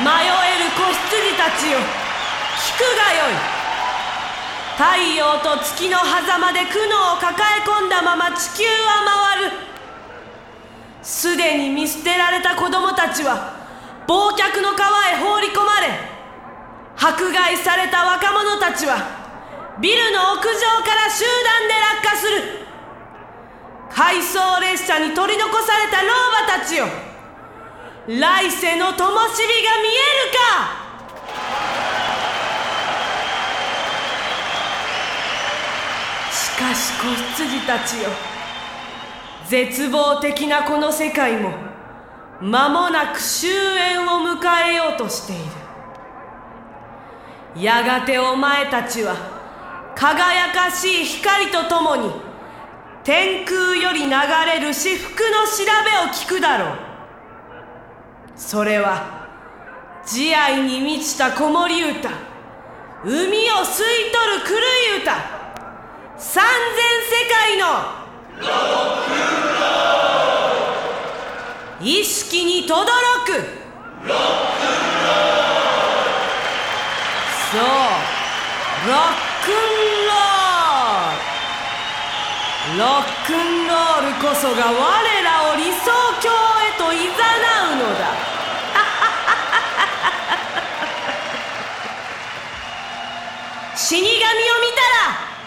迷える子羊たちよ。聞くがよい。太陽と月の狭間で苦悩を抱え込んだまま地球は回る。すでに見捨てられた子供たちは忘却の川へ放り込まれ迫害された若者たちはビルの屋上から集団で落下する。回送列車に取り残された老婆たちよ。来世の灯火が見えるか？しかし子羊たちよ。絶望的なこの世界も間もなく終焉を迎えようとしている。やがてお前たちは輝かしい光とともに天空より流れる至福の調べを聞くだろう。それは慈愛に満ちた子守歌。海を吸い取る狂い歌。三千世界の意識にとどろくそう。ロックンロールロックンロールこそが我らを理想郷へと誘うのだ死神を見たら